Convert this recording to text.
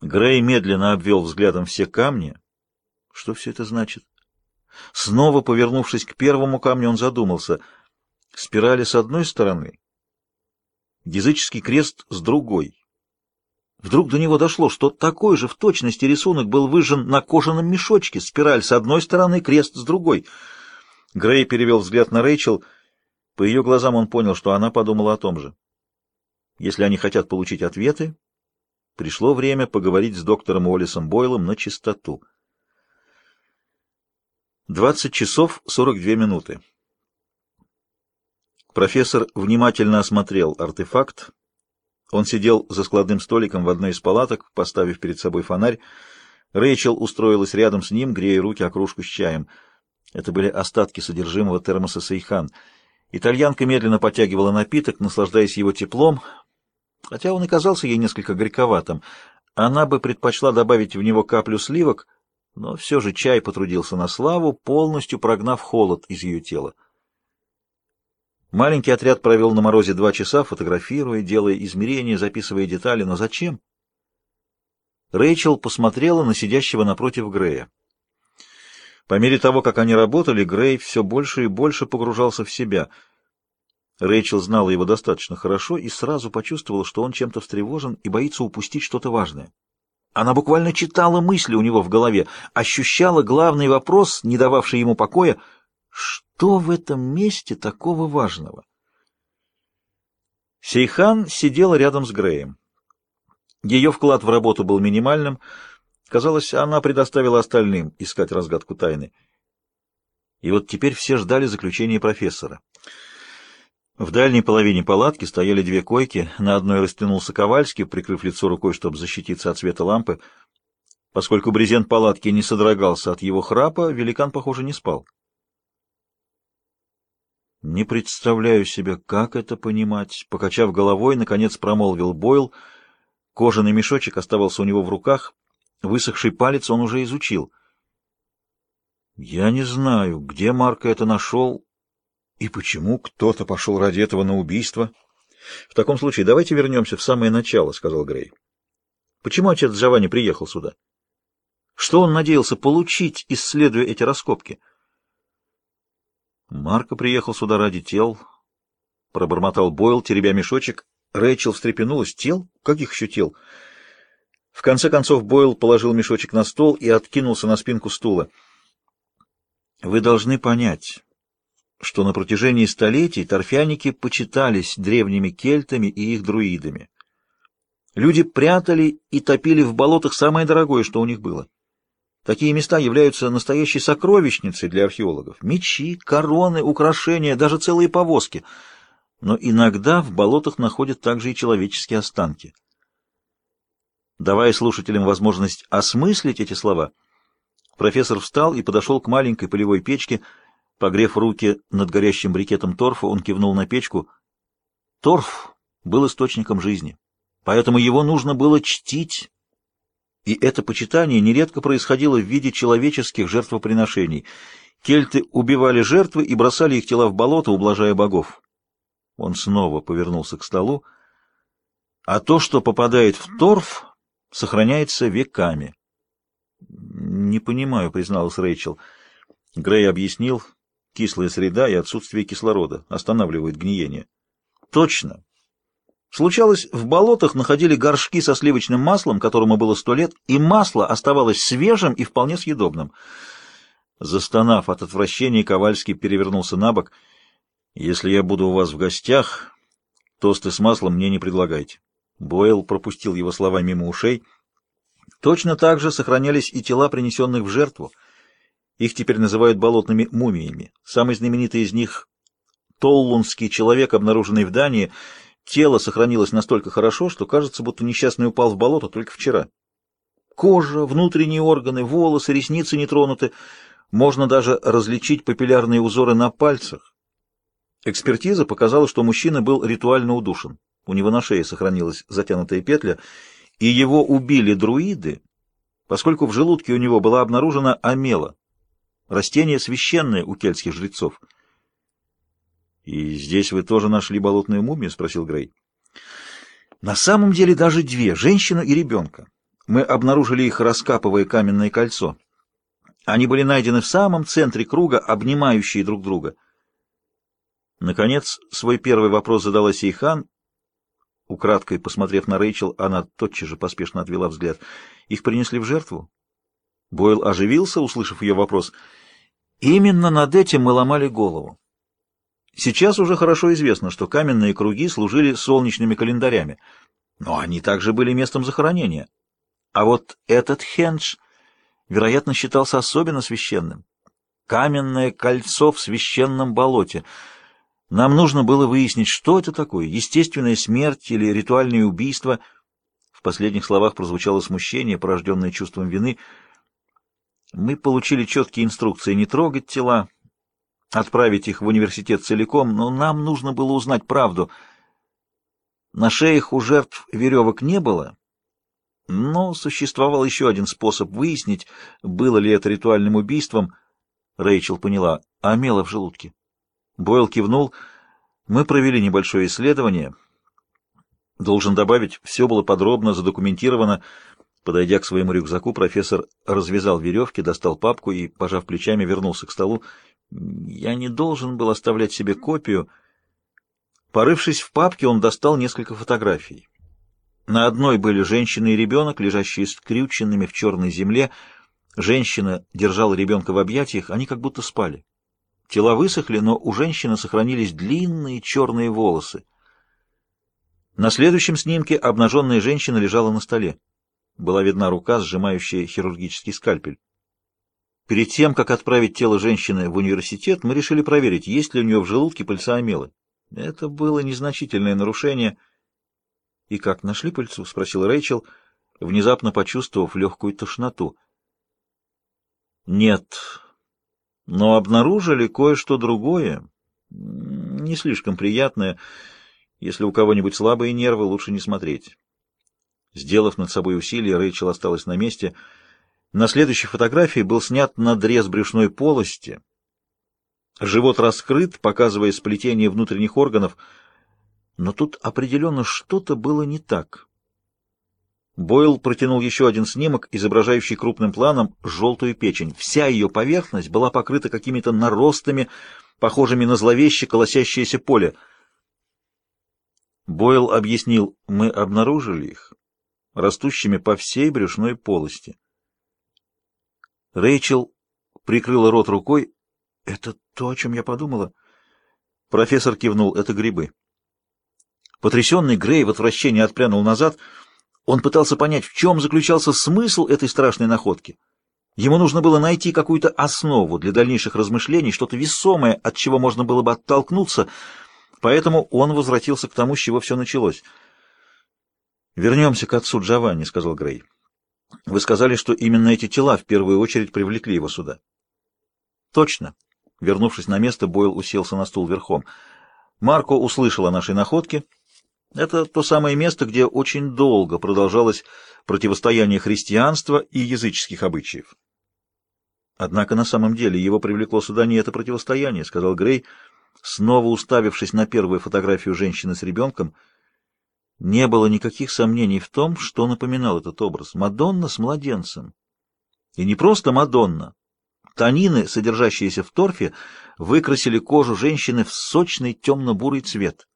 Грей медленно обвел взглядом все камни. Что все это значит? Снова повернувшись к первому камню, он задумался. Спирали с одной стороны, языческий крест с другой. Вдруг до него дошло, что такой же в точности рисунок был выжжен на кожаном мешочке, спираль с одной стороны, крест с другой. Грей перевел взгляд на Рэйчел. По ее глазам он понял, что она подумала о том же. Если они хотят получить ответы, пришло время поговорить с доктором Уоллесом Бойлом на чистоту. 20 часов 42 минуты. Профессор внимательно осмотрел артефакт. Он сидел за складным столиком в одной из палаток, поставив перед собой фонарь. Рэйчел устроилась рядом с ним, грея руки о кружку с чаем. Это были остатки содержимого термоса Сейхан. Итальянка медленно потягивала напиток, наслаждаясь его теплом, хотя он и казался ей несколько горьковатым. Она бы предпочла добавить в него каплю сливок — но все же чай потрудился на славу, полностью прогнав холод из ее тела. Маленький отряд провел на морозе два часа, фотографируя, делая измерения, записывая детали. Но зачем? Рэйчел посмотрела на сидящего напротив Грея. По мере того, как они работали, Грей все больше и больше погружался в себя. Рэйчел знала его достаточно хорошо и сразу почувствовала, что он чем-то встревожен и боится упустить что-то важное. Она буквально читала мысли у него в голове, ощущала главный вопрос, не дававший ему покоя. Что в этом месте такого важного? Сейхан сидела рядом с Греем. Ее вклад в работу был минимальным. Казалось, она предоставила остальным искать разгадку тайны. И вот теперь все ждали заключения профессора. В дальней половине палатки стояли две койки, на одной растянулся Ковальский, прикрыв лицо рукой, чтобы защититься от света лампы. Поскольку брезент палатки не содрогался от его храпа, великан, похоже, не спал. «Не представляю себе, как это понимать», — покачав головой, наконец промолвил Бойл. Кожаный мешочек оставался у него в руках, высохший палец он уже изучил. «Я не знаю, где Марко это нашел, и почему кто-то пошел ради этого на убийство? В таком случае давайте вернемся в самое начало, сказал Грей. Почему отец Джованни приехал сюда? Что он надеялся получить, исследуя эти раскопки? Марко приехал сюда ради тел, пробормотал Бойл, теребя мешочек. Рэйчел встрепенулась. Тел? Каких еще тел? В конце концов Бойл положил мешочек на стол и откинулся на спинку стула. Вы должны понять, что на протяжении столетий торфяники почитались древними кельтами и их друидами. Люди прятали и топили в болотах самое дорогое, что у них было. Такие места являются настоящей сокровищницей для археологов. Мечи, короны, украшения, даже целые повозки. Но иногда в болотах находят также и человеческие останки. Давая слушателям возможность осмыслить эти слова, профессор встал и подошел к маленькой полевой печке, Погрев руки над горящим брикетом торфа, он кивнул на печку. Торф был источником жизни, поэтому его нужно было чтить. И это почитание нередко происходило в виде человеческих жертвоприношений. Кельты убивали жертвы и бросали их тела в болото, ублажая богов. Он снова повернулся к столу. А то, что попадает в торф, сохраняется веками. «Не понимаю», — призналась Рэйчел. Грей объяснил, Кислая среда и отсутствие кислорода останавливают гниение. Точно. Случалось, в болотах находили горшки со сливочным маслом, которому было сто лет, и масло оставалось свежим и вполне съедобным. Застонав от отвращения, Ковальский перевернулся на бок. «Если я буду у вас в гостях, тосты с маслом мне не предлагайте». Бойл пропустил его слова мимо ушей. Точно так же сохранялись и тела, принесенных в жертву — их теперь называют болотными мумиями. Самый знаменитый из них — Толлунский человек, обнаруженный в Дании. Тело сохранилось настолько хорошо, что кажется, будто несчастный упал в болото только вчера. Кожа, внутренние органы, волосы, ресницы не тронуты. Можно даже различить папиллярные узоры на пальцах. Экспертиза показала, что мужчина был ритуально удушен. У него на шее сохранилась затянутая петля, и его убили друиды, поскольку в желудке у него была обнаружена амела, Растение священное у кельтских жрецов. «И здесь вы тоже нашли болотную мумию?» — спросил Грей. «На самом деле даже две — женщину и ребенка. Мы обнаружили их, раскапывая каменное кольцо. Они были найдены в самом центре круга, обнимающие друг друга. Наконец, свой первый вопрос задала Сейхан. Украдкой посмотрев на Рэйчел, она тотчас же поспешно отвела взгляд. Их принесли в жертву? Бойл оживился, услышав ее вопрос. Именно над этим мы ломали голову. Сейчас уже хорошо известно, что каменные круги служили солнечными календарями, но они также были местом захоронения. А вот этот хендж, вероятно, считался особенно священным. Каменное кольцо в священном болоте. Нам нужно было выяснить, что это такое, естественная смерть или ритуальное убийство. В последних словах прозвучало смущение, порожденное чувством вины. Мы получили четкие инструкции не трогать тела, отправить их в университет целиком, но нам нужно было узнать правду. На шеях у жертв веревок не было, но существовал еще один способ выяснить, было ли это ритуальным убийством. Рэйчел поняла, а мело в желудке. Бойл кивнул. Мы провели небольшое исследование. Должен добавить, все было подробно задокументировано. Подойдя к своему рюкзаку, профессор развязал веревки, достал папку и, пожав плечами, вернулся к столу. Я не должен был оставлять себе копию. Порывшись в папке, он достал несколько фотографий. На одной были женщина и ребенок, лежащие скрюченными в черной земле. Женщина держала ребенка в объятиях, они как будто спали. Тела высохли, но у женщины сохранились длинные черные волосы. На следующем снимке обнаженная женщина лежала на столе. Была видна рука, сжимающая хирургический скальпель. Перед тем, как отправить тело женщины в университет, мы решили проверить, есть ли у нее в желудке пыльца амелы. Это было незначительное нарушение. — И как, нашли пыльцу? — спросил Рэйчел, внезапно почувствовав легкую тошноту. — Нет, но обнаружили кое-что другое, не слишком приятное. Если у кого-нибудь слабые нервы, лучше не смотреть. Сделав над собой усилие, Рэйчел осталась на месте — на следующей фотографии был снят надрез брюшной полости. Живот раскрыт, показывая сплетение внутренних органов, но тут определенно что-то было не так. Бойл протянул еще один снимок, изображающий крупным планом желтую печень. Вся ее поверхность была покрыта какими-то наростами, похожими на зловеще колосящееся поле. Бойл объяснил, мы обнаружили их, растущими по всей брюшной полости. Рэйчел прикрыла рот рукой. «Это то, о чем я подумала?» Профессор кивнул. «Это грибы». Потрясенный Грей в отвращении отпрянул назад. Он пытался понять, в чем заключался смысл этой страшной находки. Ему нужно было найти какую-то основу для дальнейших размышлений, что-то весомое, от чего можно было бы оттолкнуться, поэтому он возвратился к тому, с чего все началось. «Вернемся к отцу Джованни», — сказал Грей. Вы сказали, что именно эти тела в первую очередь привлекли его сюда. Точно. Вернувшись на место, Бойл уселся на стул верхом. Марко услышал о нашей находке. Это то самое место, где очень долго продолжалось противостояние христианства и языческих обычаев. Однако на самом деле его привлекло сюда не это противостояние, сказал Грей, снова уставившись на первую фотографию женщины с ребенком — не было никаких сомнений в том, что напоминал этот образ. Мадонна с младенцем. И не просто Мадонна. Танины, содержащиеся в торфе, выкрасили кожу женщины в сочный темно-бурый цвет.